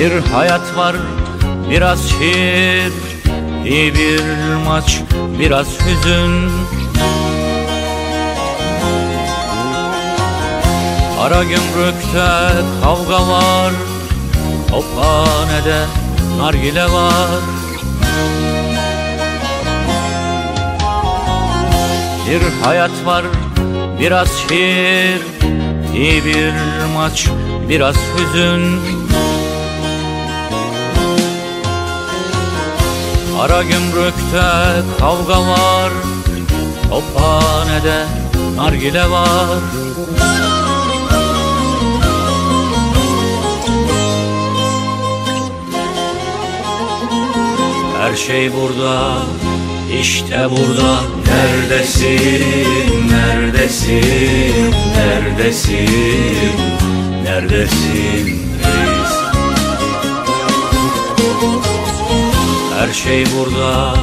Bir hayat var biraz şiir iyi bir maç biraz hüzün. Kara gümrükte kavga var Tophanede nargile var. Bir hayat var biraz şiir iyi bir maç biraz hüzün Kara gümrükte kavga var Tophanede nargile var. Her şey burada, işte burada. Neredesin, neredesin, neredesin, neredesin Her şey burada,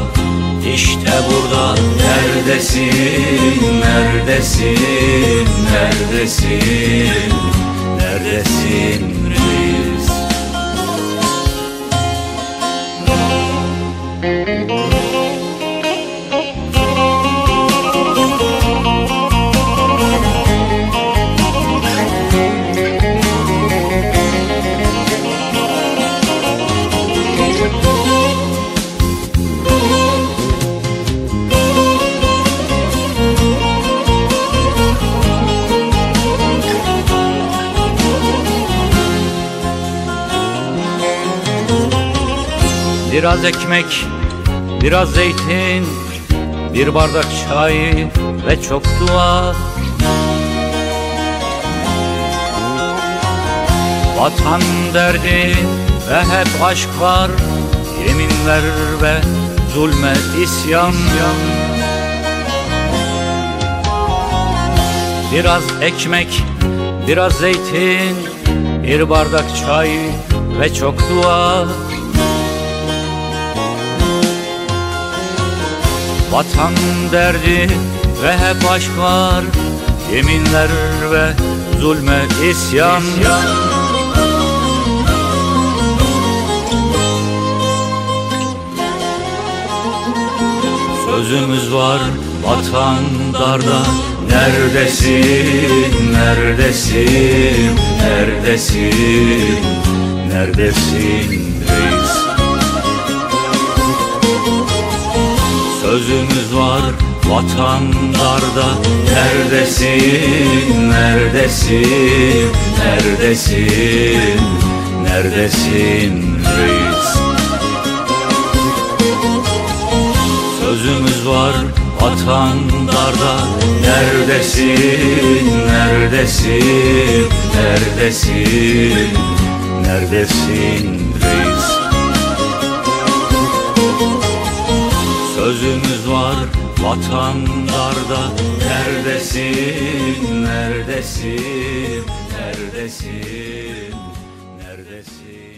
işte burada. Neredesin, neredesin, neredesin, neredesin reis Biraz ekmek, biraz zeytin, bir bardak çay ve çok dua. Vatan derdi ve hep aşk var, yeminler ve zulme isyan. Biraz ekmek, biraz zeytin, bir bardak çay ve çok dua. Vatan derdi ve hep aşk var. Yeminler ve zulme isyan, Sözümüz var vatan darda Neredesin, neredesin, neredesin, neredesin Sözümüz var vatan darda Neredesin, neredesin, neredesin, neredesin reis? Sözümüz var vatan darda Neredesin, neredesin, neredesin, neredesin reis vatan darda Neredesin, neredesin, neredesin, neredesin